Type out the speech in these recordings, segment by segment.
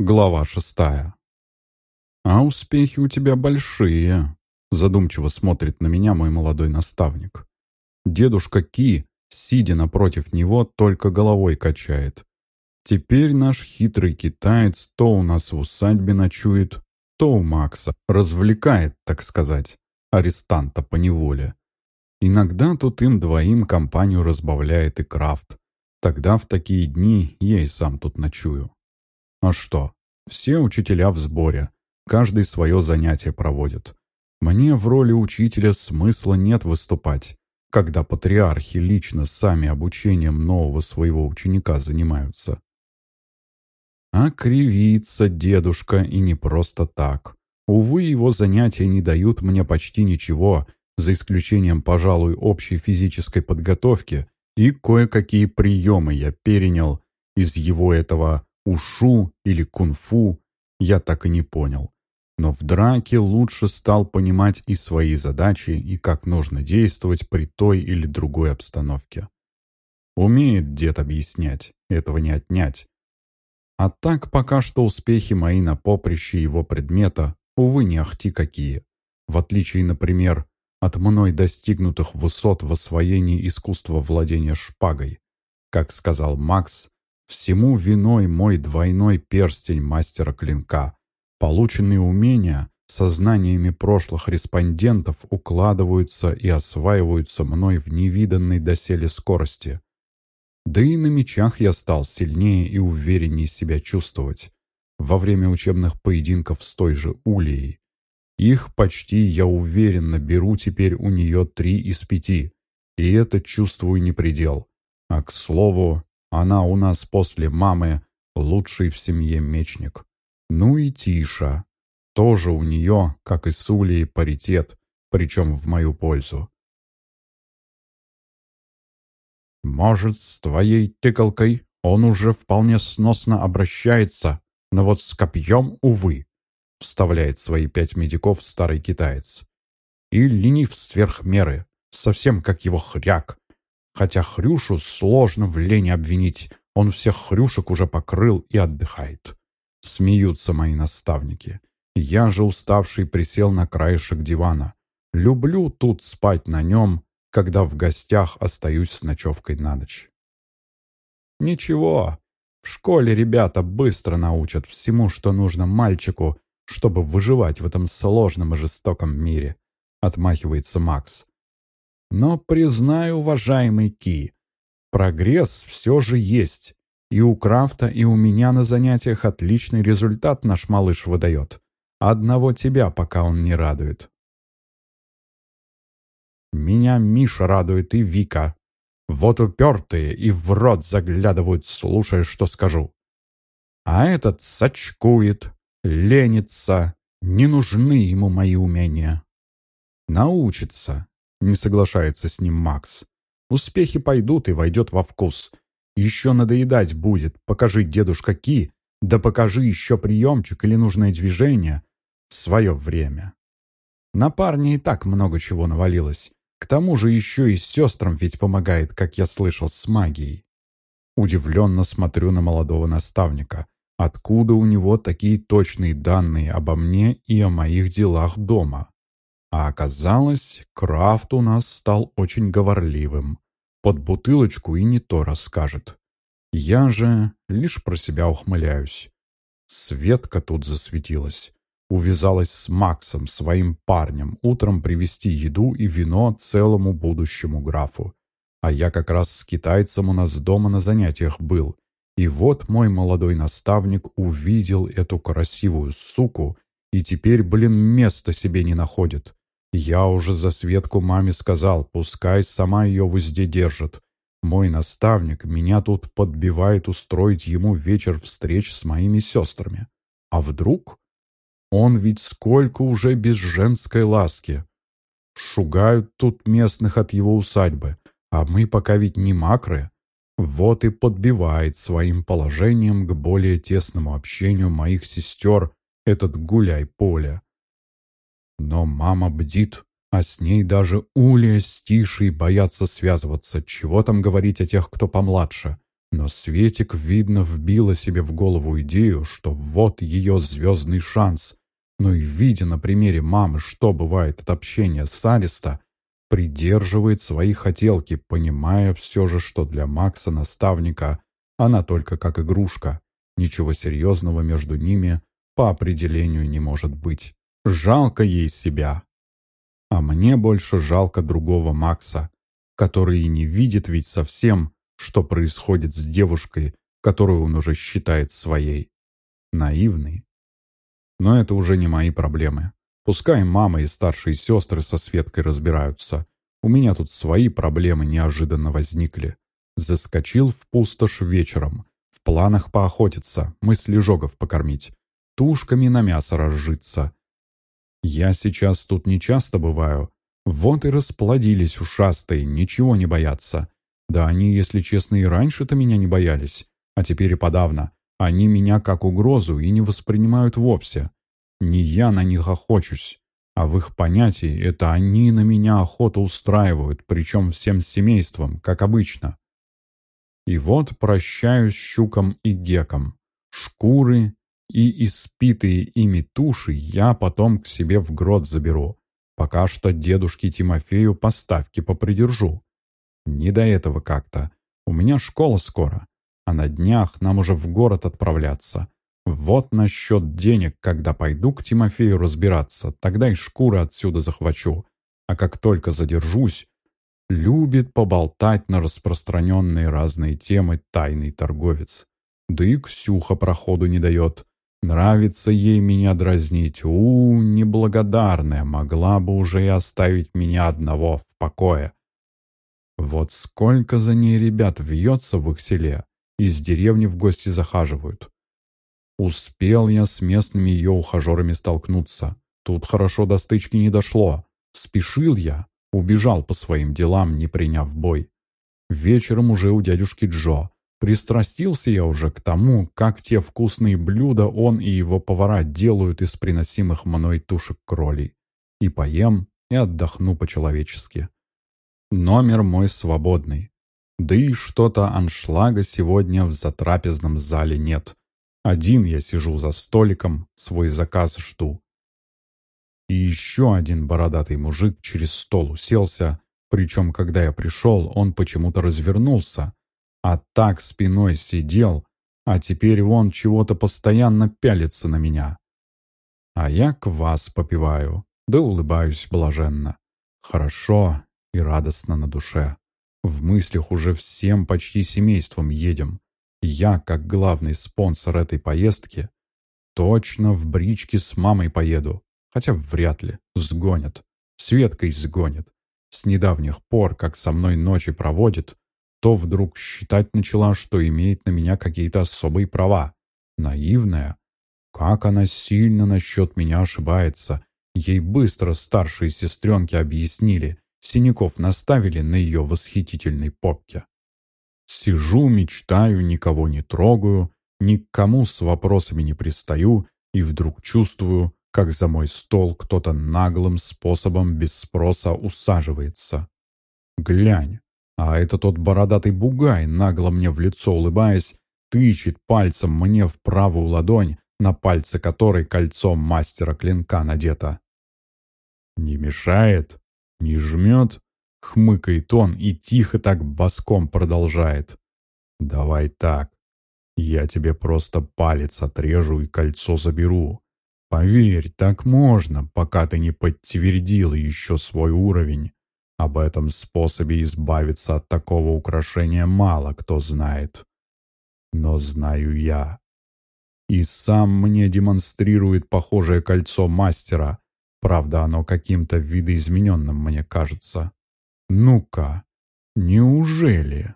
Глава шестая. «А успехи у тебя большие», — задумчиво смотрит на меня мой молодой наставник. Дедушка Ки, сидя напротив него, только головой качает. Теперь наш хитрый китаец то у нас в усадьбе ночует, то у Макса. Развлекает, так сказать, арестанта по неволе. Иногда тут им двоим компанию разбавляет и Крафт. Тогда в такие дни я и сам тут ночую. А что? Все учителя в сборе. Каждый свое занятие проводит. Мне в роли учителя смысла нет выступать, когда патриархи лично сами обучением нового своего ученика занимаются. А кривится дедушка и не просто так. Увы, его занятия не дают мне почти ничего, за исключением, пожалуй, общей физической подготовки, и кое-какие приемы я перенял из его этого ушу или кунг-фу, я так и не понял. Но в драке лучше стал понимать и свои задачи, и как нужно действовать при той или другой обстановке. Умеет дед объяснять, этого не отнять. А так пока что успехи мои на поприще его предмета, увы, не ахти какие. В отличие, например, от мной достигнутых высот в освоении искусства владения шпагой. Как сказал Макс, Всему виной мой двойной перстень мастера клинка. Полученные умения со знаниями прошлых респондентов укладываются и осваиваются мной в невиданной доселе скорости. Да и на мечах я стал сильнее и увереннее себя чувствовать. Во время учебных поединков с той же Улией. Их почти, я уверенно, беру теперь у нее три из пяти. И это чувствую не предел. А к слову, она у нас после мамы лучший в семье мечник. Ну и Тиша. Тоже у нее, как и с Улей, паритет, причем в мою пользу. Может, с твоей тыкалкой он уже вполне сносно обращается, но вот с копьем, увы, вставляет свои пять медиков старый китаец. И ленив сверх меры, совсем как его хряк, Хотя Хрюшу сложно в лени обвинить, он всех хрюшек уже покрыл и отдыхает. Смеются мои наставники. Я же уставший присел на краешек дивана. Люблю тут спать на нем, когда в гостях остаюсь с ночевкой на ночь. Ничего, в школе ребята быстро научат всему, что нужно мальчику, чтобы выживать в этом сложном и жестоком мире, отмахивается Макс. Но признаю, уважаемый Ки, прогресс все же есть. И у Крафта, и у меня на занятиях отличный результат наш малыш выдает. Одного тебя пока он не радует. Меня Миша радует и Вика. Вот упертые и в рот заглядывают, слушая, что скажу. А этот сачкует, ленится, не нужны ему мои умения. Научится, не соглашается с ним Макс. Успехи пойдут и войдет во вкус. Еще надоедать будет. Покажи, дедушка Ки, да покажи еще приемчик или нужное движение в свое время. На парня и так много чего навалилось. К тому же еще и сестрам ведь помогает, как я слышал, с магией. Удивленно смотрю на молодого наставника. Откуда у него такие точные данные обо мне и о моих делах дома? А оказалось, Крафт у нас стал очень говорливым. Под бутылочку и не то расскажет. Я же лишь про себя ухмыляюсь. Светка тут засветилась. Увязалась с Максом, своим парнем, утром привезти еду и вино целому будущему графу. А я как раз с китайцем у нас дома на занятиях был. И вот мой молодой наставник увидел эту красивую суку и теперь, блин, места себе не находит. Я уже за Светку маме сказал, пускай сама ее в узде держит. Мой наставник меня тут подбивает устроить ему вечер встреч с моими сестрами. А вдруг? Он ведь сколько уже без женской ласки. Шугают тут местных от его усадьбы, а мы пока ведь не макры. Вот и подбивает своим положением к более тесному общению моих сестер этот гуляй-поле. Но мама бдит, а с ней даже Улия с Тишей боятся связываться. Чего там говорить о тех, кто помладше? Но Светик, видно, вбила себе в голову идею, что вот ее звездный шанс. Но и видя на примере мамы, что бывает от общения с Алиста, придерживает свои хотелки, понимая все же, что для Макса-наставника она только как игрушка. Ничего серьезного между ними по определению не может быть. Жалко ей себя. А мне больше жалко другого Макса, который и не видит ведь совсем, что происходит с девушкой, которую он уже считает своей. Наивный. Но это уже не мои проблемы. Пускай мама и старшие сестры со Светкой разбираются. У меня тут свои проблемы неожиданно возникли. Заскочил в пустошь вечером. В планах поохотиться, мысли-жогов покормить. Тушками на мясо разжиться. Я сейчас тут не часто бываю. Вот и расплодились ушастые, ничего не боятся. Да они, если честно, и раньше-то меня не боялись. А теперь и подавно. Они меня как угрозу и не воспринимают вовсе. Не я на них охочусь. А в их понятии это они на меня охоту устраивают, причем всем семейством, как обычно. И вот прощаюсь с щуком и геком. Шкуры и испитые ими туши я потом к себе в грот заберу. Пока что дедушке Тимофею поставки попридержу. Не до этого как-то. У меня школа скоро, а на днях нам уже в город отправляться. Вот насчет денег, когда пойду к Тимофею разбираться, тогда и шкуры отсюда захвачу. А как только задержусь, любит поболтать на распространенные разные темы тайный торговец. Да и Ксюха проходу не дает. Нравится ей меня дразнить. У, неблагодарная, могла бы уже и оставить меня одного в покое. Вот сколько за ней ребят вьется в их селе, из деревни в гости захаживают. Успел я с местными ее ухажерами столкнуться. Тут хорошо до стычки не дошло. Спешил я, убежал по своим делам, не приняв бой. Вечером уже у дядюшки Джо. Пристрастился я уже к тому, как те вкусные блюда он и его повара делают из приносимых мной тушек кролей. И поем, и отдохну по-человечески. Номер мой свободный. Да и что-то аншлага сегодня в затрапезном зале нет. Один я сижу за столиком, свой заказ жду. И еще один бородатый мужик через стол уселся, причем, когда я пришел, он почему-то развернулся, а так спиной сидел, а теперь вон чего-то постоянно пялится на меня. А я квас попиваю, да улыбаюсь блаженно. Хорошо и радостно на душе. В мыслях уже всем почти семейством едем. Я, как главный спонсор этой поездки, точно в бричке с мамой поеду. Хотя вряд ли. Сгонят. Светкой сгонит. С недавних пор, как со мной ночи проводит, то вдруг считать начала, что имеет на меня какие-то особые права. Наивная. Как она сильно насчет меня ошибается. Ей быстро старшие сестренки объяснили. Синяков наставили на ее восхитительной попке. Сижу, мечтаю, никого не трогаю, ни к кому с вопросами не пристаю, и вдруг чувствую, как за мой стол кто-то наглым способом без спроса усаживается. Глянь, а это тот бородатый бугай, нагло мне в лицо улыбаясь, тычет пальцем мне в правую ладонь, на пальце которой кольцо мастера клинка надето. Не мешает, не жмет, Хмыкает он и тихо так боском продолжает. «Давай так. Я тебе просто палец отрежу и кольцо заберу. Поверь, так можно, пока ты не подтвердил еще свой уровень. Об этом способе избавиться от такого украшения мало кто знает. Но знаю я. И сам мне демонстрирует похожее кольцо мастера. Правда, оно каким-то видоизмененным мне кажется. Ну-ка, неужели?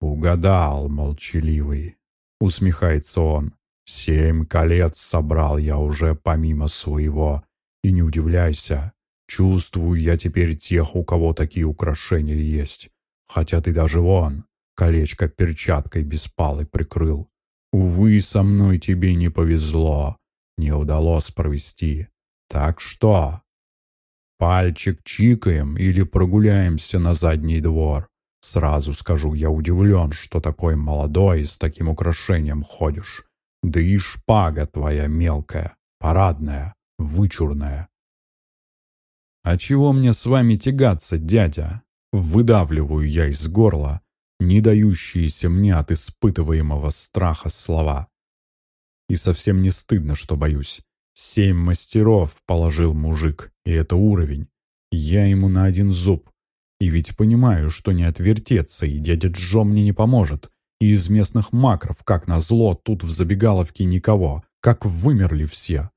Угадал, молчаливый, усмехается он. Семь колец собрал я уже помимо своего. И не удивляйся, чувствую я теперь тех, у кого такие украшения есть. Хотя ты даже вон, колечко перчаткой беспалой прикрыл. Увы, со мной тебе не повезло, не удалось провести. Так что, Пальчик чикаем или прогуляемся на задний двор. Сразу скажу, я удивлен, что такой молодой и с таким украшением ходишь. Да и шпага твоя мелкая, парадная, вычурная. «А чего мне с вами тягаться, дядя?» Выдавливаю я из горла, не дающиеся мне от испытываемого страха слова. И совсем не стыдно, что боюсь. Семь мастеров положил мужик, и это уровень. Я ему на один зуб. И ведь понимаю, что не отвертеться, и дядя Джо мне не поможет. И из местных макров, как назло, тут в забегаловке никого, как вымерли все.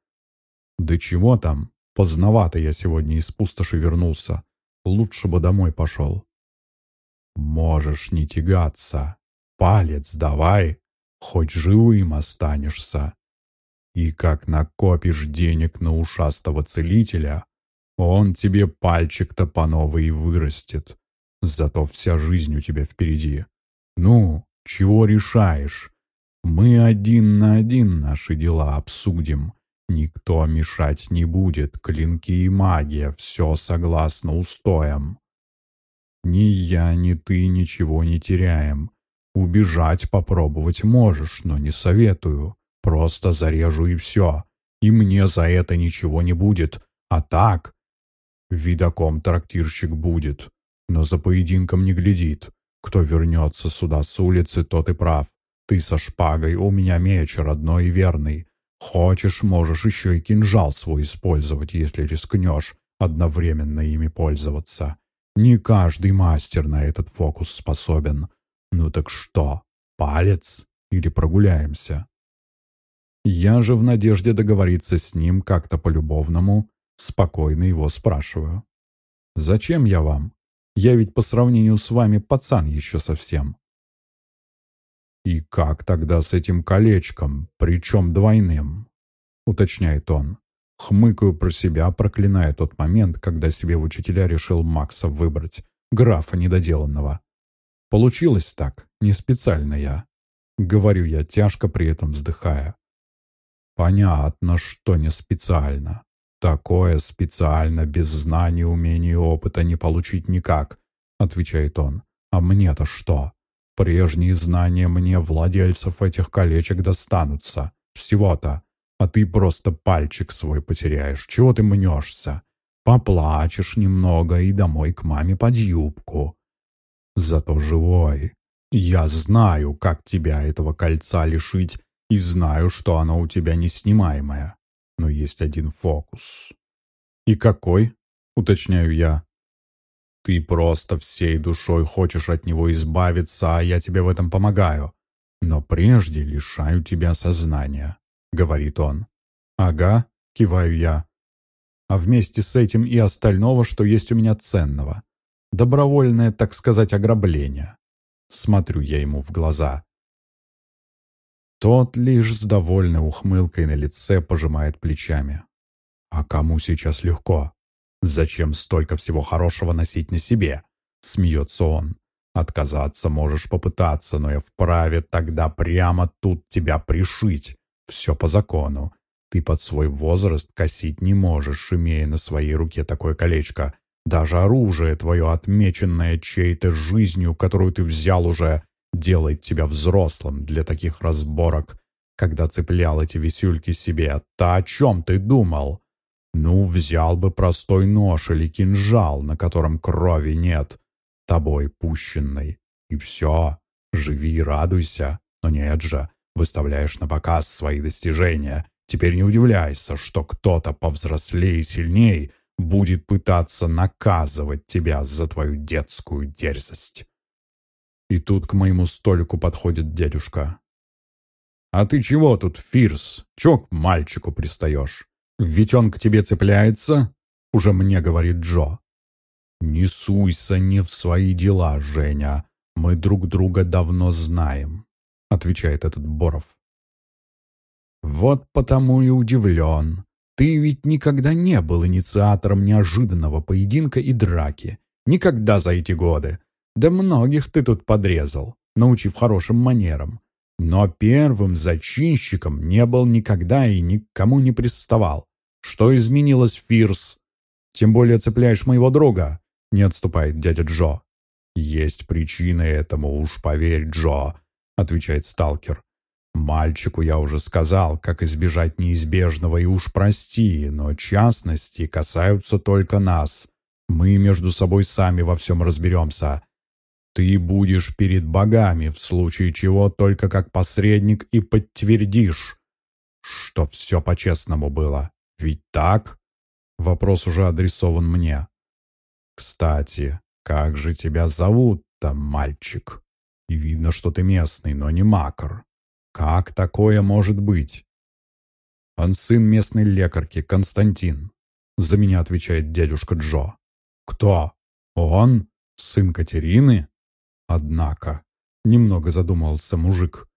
Да чего там, поздновато я сегодня из пустоши вернулся. Лучше бы домой пошел. Можешь не тягаться. Палец давай, хоть живым останешься. И как накопишь денег на ушастого целителя, он тебе пальчик-то по новой вырастет. Зато вся жизнь у тебя впереди. Ну, чего решаешь? Мы один на один наши дела обсудим. Никто мешать не будет. Клинки и магия — все согласно устоям. Ни я, ни ты ничего не теряем. Убежать попробовать можешь, но не советую. Просто зарежу и все. И мне за это ничего не будет. А так, Видаком трактирщик будет, но за поединком не глядит. Кто вернется сюда с улицы, тот и прав. Ты со шпагой, у меня меч родной и верный. Хочешь, можешь еще и кинжал свой использовать, если рискнешь одновременно ими пользоваться. Не каждый мастер на этот фокус способен. Ну так что, палец или прогуляемся? Я же в надежде договориться с ним как-то полюбовному Спокойно его спрашиваю. «Зачем я вам? Я ведь по сравнению с вами пацан еще совсем». «И как тогда с этим колечком, причем двойным?» — уточняет он. Хмыкаю про себя, проклиная тот момент, когда себе учителя решил Макса выбрать, графа недоделанного. Получилось так, не специально я. Говорю я, тяжко при этом вздыхая. Понятно, что не специально. «Такое специально, без знаний, умений и опыта не получить никак», — отвечает он. «А мне-то что? Прежние знания мне, владельцев этих колечек, достанутся. Всего-то. А ты просто пальчик свой потеряешь. Чего ты мнешься? Поплачешь немного и домой к маме под юбку. Зато живой. Я знаю, как тебя этого кольца лишить, и знаю, что оно у тебя неснимаемое но есть один фокус. «И какой?» — уточняю я. «Ты просто всей душой хочешь от него избавиться, а я тебе в этом помогаю. Но прежде лишаю тебя сознания», — говорит он. «Ага», — киваю я. «А вместе с этим и остального, что есть у меня ценного. Добровольное, так сказать, ограбление». Смотрю я ему в глаза. Тот лишь с довольной ухмылкой на лице пожимает плечами. «А кому сейчас легко? Зачем столько всего хорошего носить на себе?» Смеется он. «Отказаться можешь попытаться, но я вправе тогда прямо тут тебя пришить. Все по закону. Ты под свой возраст косить не можешь, имея на своей руке такое колечко. Даже оружие твое, отмеченное чьей-то жизнью, которую ты взял уже, делает тебя взрослым для таких разборок, когда цеплял эти висюльки себе. Та о чем ты думал? Ну, взял бы простой нож или кинжал, на котором крови нет, тобой пущенной. И все, живи и радуйся. Но нет же, выставляешь на показ свои достижения. Теперь не удивляйся, что кто-то повзрослее и сильней будет пытаться наказывать тебя за твою детскую дерзость. И тут к моему столику подходит дядюшка. «А ты чего тут, Фирс? Чего к мальчику пристаешь? Ведь он к тебе цепляется?» Уже мне говорит Джо. «Не суйся не в свои дела, Женя. Мы друг друга давно знаем», — отвечает этот Боров. «Вот потому и удивлен. Ты ведь никогда не был инициатором неожиданного поединка и драки. Никогда за эти годы. Да многих ты тут подрезал, научив хорошим манерам. Но первым зачинщиком не был никогда и никому не приставал. Что изменилось, Фирс? Тем более цепляешь моего друга, не отступает дядя Джо. «Есть причины этому, уж поверь, Джо», — отвечает сталкер. «Мальчику я уже сказал, как избежать неизбежного, и уж прости, но частности касаются только нас. Мы между собой сами во всем разберемся. Ты будешь перед богами, в случае чего только как посредник и подтвердишь, что все по-честному было. Ведь так?» Вопрос уже адресован мне. «Кстати, как же тебя зовут-то, мальчик? И видно, что ты местный, но не макар. Как такое может быть?» «Он сын местной лекарки, Константин», — за меня отвечает дядюшка Джо. «Кто? Он? Сын Катерины?» Однако, немного задумался мужик.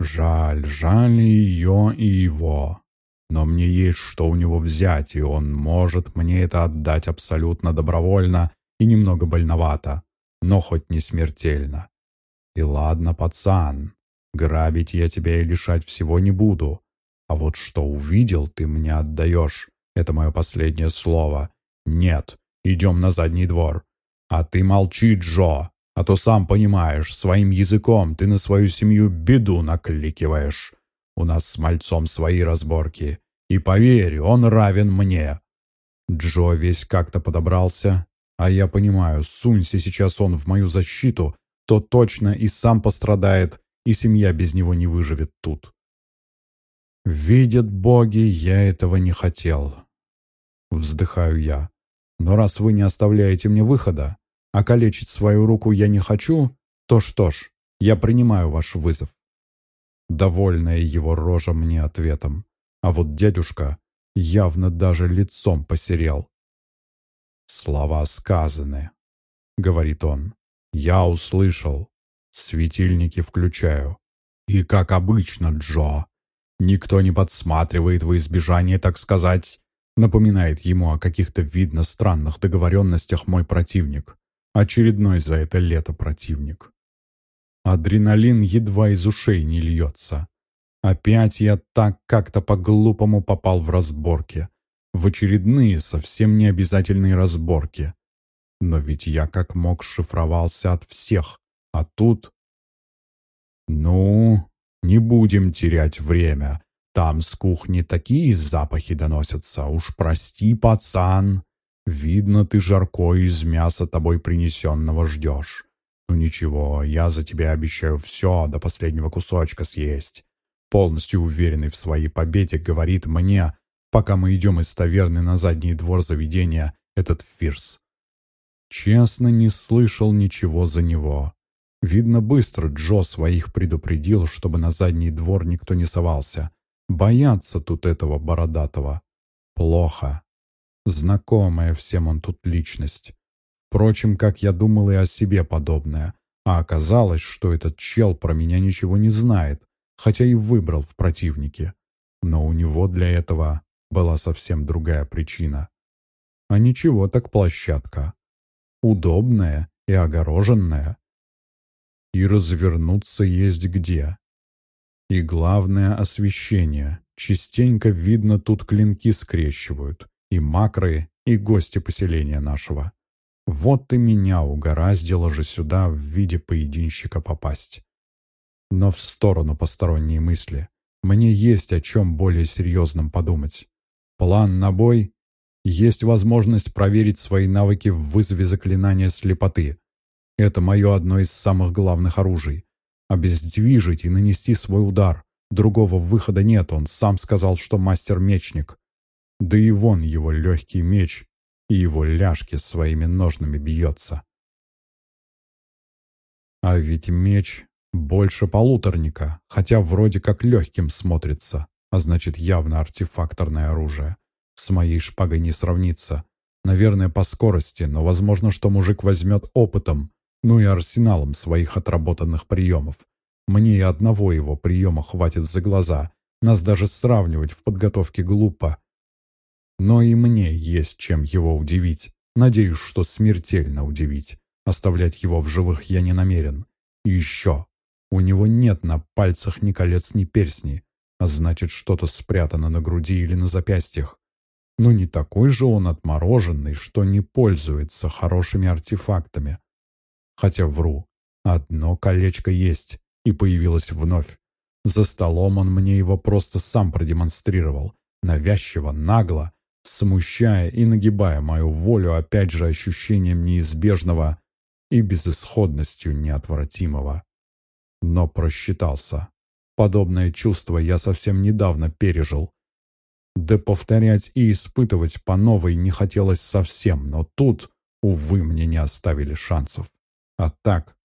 «Жаль, жаль ее и его. Но мне есть что у него взять, и он может мне это отдать абсолютно добровольно и немного больновато, но хоть не смертельно. И ладно, пацан, грабить я тебя и лишать всего не буду. А вот что увидел, ты мне отдаешь. Это мое последнее слово. Нет, идем на задний двор. А ты молчи, Джо, а то сам понимаешь, своим языком ты на свою семью беду накликиваешь. У нас с мальцом свои разборки. И поверь, он равен мне». Джо весь как-то подобрался, а я понимаю, сунься сейчас он в мою защиту, то точно и сам пострадает, и семья без него не выживет тут. «Видят боги, я этого не хотел», — вздыхаю я. «Но раз вы не оставляете мне выхода, а калечить свою руку я не хочу, то что ж, я принимаю ваш вызов». Довольная его рожа мне ответом, а вот дядюшка явно даже лицом посерел. «Слова сказаны», — говорит он. «Я услышал. Светильники включаю. И, как обычно, Джо, никто не подсматривает во избежание, так сказать, напоминает ему о каких-то, видно, странных договоренностях мой противник. Очередной за это лето противник. Адреналин едва из ушей не льется. Опять я так как-то по-глупому попал в разборки. В очередные, совсем не обязательные разборки. Но ведь я как мог шифровался от всех. А тут... Ну, не будем терять время. Там с кухни такие запахи доносятся. Уж прости, пацан. Видно, ты жарко из мяса тобой принесенного ждешь. Ну ничего, я за тебя обещаю все до последнего кусочка съесть. Полностью уверенный в своей победе, говорит мне, пока мы идем из таверны на задний двор заведения, этот Фирс. Честно, не слышал ничего за него. Видно, быстро Джо своих предупредил, чтобы на задний двор никто не совался. Боятся тут этого бородатого. Плохо. Знакомая всем он тут личность. Впрочем, как я думал и о себе подобное. А оказалось, что этот чел про меня ничего не знает, хотя и выбрал в противнике. Но у него для этого была совсем другая причина. А ничего так площадка. Удобная и огороженная. И развернуться есть где. И главное — освещение. Частенько видно, тут клинки скрещивают. И макры, и гости поселения нашего. Вот и меня угораздило же сюда в виде поединщика попасть. Но в сторону посторонние мысли. Мне есть о чем более серьезном подумать. План на бой. Есть возможность проверить свои навыки в вызове заклинания слепоты. Это мое одно из самых главных оружий. Обездвижить и нанести свой удар. Другого выхода нет, он сам сказал, что мастер-мечник. Да и вон его легкий меч и его ляжки своими ножными бьется. А ведь меч больше полуторника, хотя вроде как легким смотрится, а значит явно артефакторное оружие. С моей шпагой не сравнится. Наверное, по скорости, но возможно, что мужик возьмет опытом, ну и арсеналом своих отработанных приемов. Мне и одного его приема хватит за глаза. Нас даже сравнивать в подготовке глупо. Но и мне есть чем его удивить. Надеюсь, что смертельно удивить. Оставлять его в живых я не намерен. И еще. У него нет на пальцах ни колец, ни перстней. А значит, что-то спрятано на груди или на запястьях. Но не такой же он отмороженный, что не пользуется хорошими артефактами. Хотя вру. Одно колечко есть, и появилось вновь. За столом он мне его просто сам продемонстрировал. Навязчиво, нагло, смущая и нагибая мою волю опять же ощущением неизбежного и безысходностью неотвратимого. Но просчитался. Подобное чувство я совсем недавно пережил. Да повторять и испытывать по новой не хотелось совсем, но тут, увы, мне не оставили шансов. А так,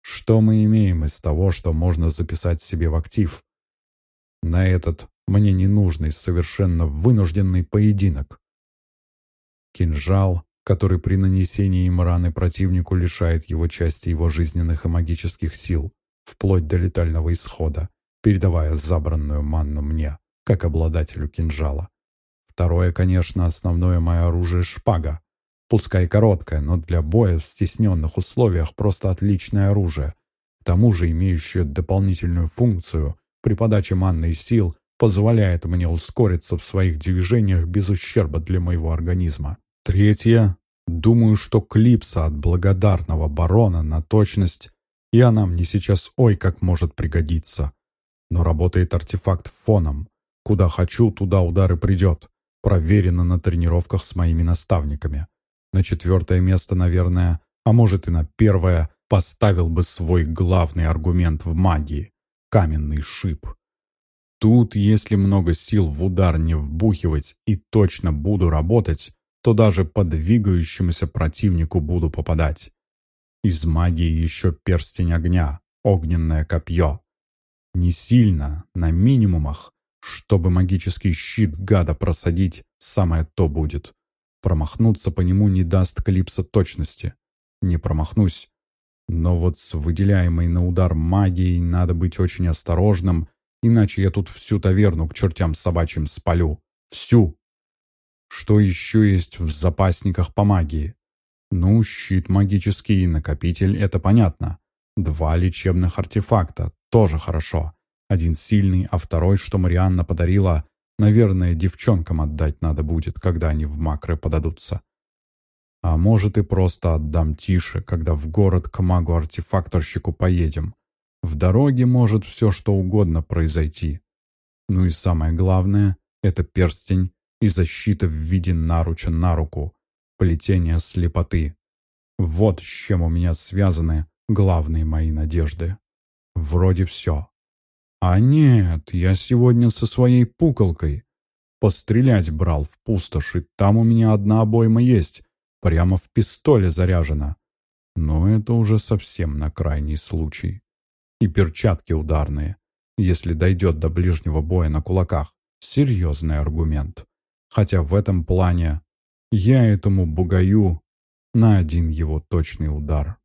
что мы имеем из того, что можно записать себе в актив? На этот мне ненужный, совершенно вынужденный поединок. Кинжал, который при нанесении им раны противнику лишает его части его жизненных и магических сил, вплоть до летального исхода, передавая забранную манну мне, как обладателю кинжала. Второе, конечно, основное мое оружие — шпага. Пускай короткое, но для боя в стесненных условиях просто отличное оружие. К тому же имеющее дополнительную функцию при подаче манны и сил позволяет мне ускориться в своих движениях без ущерба для моего организма. Третье. Думаю, что клипса от благодарного барона на точность и она мне сейчас ой как может пригодиться. Но работает артефакт фоном. Куда хочу, туда удар и придет. Проверено на тренировках с моими наставниками. На четвертое место, наверное, а может и на первое, поставил бы свой главный аргумент в магии — каменный шип. Тут, если много сил в удар не вбухивать и точно буду работать, то даже по двигающемуся противнику буду попадать. Из магии еще перстень огня, огненное копье. Не сильно, на минимумах, чтобы магический щит гада просадить, самое то будет. Промахнуться по нему не даст клипса точности. Не промахнусь. Но вот с выделяемой на удар магией надо быть очень осторожным, иначе я тут всю таверну к чертям собачьим спалю. Всю! Что еще есть в запасниках по магии? Ну, щит магический и накопитель — это понятно. Два лечебных артефакта — тоже хорошо. Один сильный, а второй, что Марианна подарила, наверное, девчонкам отдать надо будет, когда они в макры подадутся. А может и просто отдам тише, когда в город к магу-артефакторщику поедем. В дороге может все что угодно произойти. Ну и самое главное — это перстень и защита в виде наруча на руку — плетение слепоты. Вот с чем у меня связаны главные мои надежды. Вроде все. А нет, я сегодня со своей пуколкой. Пострелять брал в пустоши, там у меня одна обойма есть, прямо в пистоле заряжена. Но это уже совсем на крайний случай. И перчатки ударные, если дойдет до ближнего боя на кулаках. Серьезный аргумент. Хотя в этом плане я этому бугаю на один его точный удар.